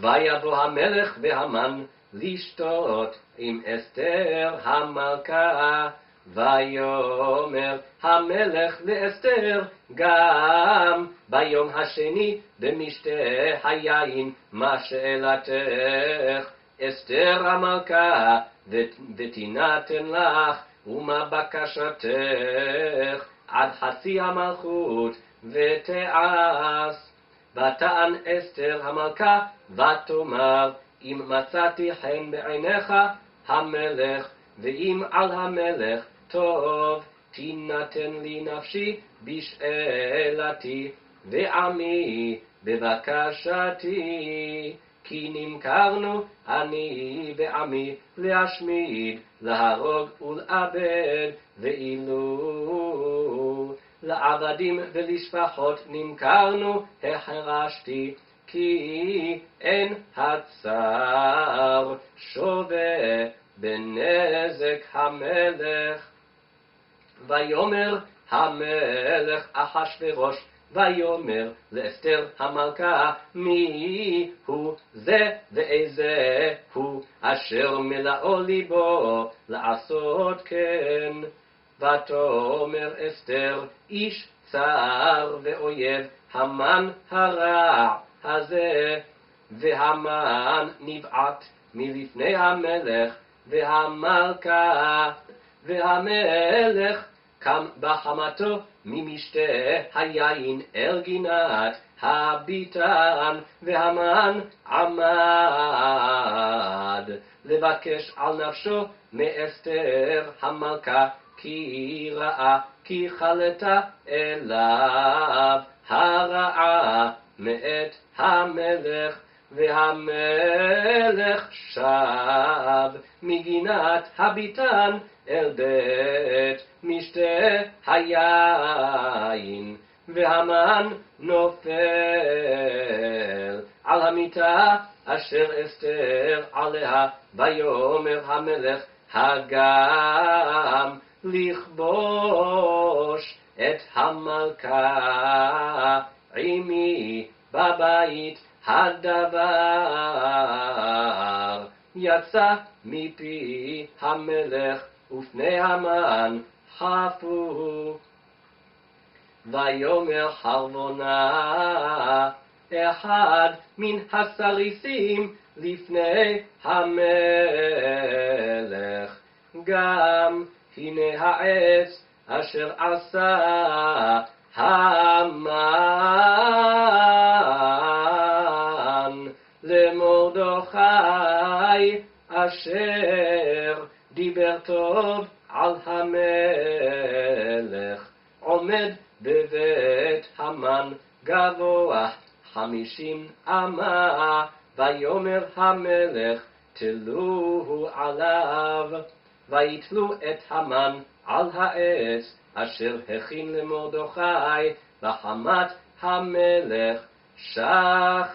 ויבוא המלך והמן לשתות עם אסתר המלכה. ויאמר המלך לאסתר גם ביום השני במשתה היין מה שאלתך אסתר המלכה ותינתן לך ומה בקשתך עד חצי המלכות ותעש ותען אסתר המלכה ותאמר אם מצאתי חן בעיניך המלך ואם על המלך טוב תינתן לי נפשי בשאלתי ועמי בבקשתי. כי נמכרנו אני ועמי להשמיד, להרוג ולאבד, ואילו לעבדים ולשפחות נמכרנו, החרשתי, כי אין הצר שווה בנזק המלך. ויאמר המלך אחשורוש ויאמר לאסתר המלכה מי הוא זה ואיזה הוא אשר מלאו ליבו לעשות כן. ותאמר אסתר איש צר ואויב המן הרע הזה. והמן נבעט מלפני המלך והמלכה והמלך קם בחמתו ממשתה היין אל גינת הביתן, והמן עמד לבקש על נפשו מאסתר המלכה, כי ראה כי חלתה אליו הרעה מאת המלך. והמלך שב מגינת הביתן אל בית משתה היין, והמן נופל על המיטה אשר אסתר עליה, ויאמר המלך הגם לכבוש את המלכה עמי בבית הדבר יצא מפי המלך ופני המן חפו. ויאמר חרבונה אחד מן הסריסים לפני המלך. גם הנה העץ אשר עשה המן למרדכי אשר דיבר טוב על המלך, עומד בבית המן גבוה חמישים אמה, ויאמר המלך תלוהו עליו, ויתלו את המן על העץ אשר הכין למרדכי בחמת המלך שכחה.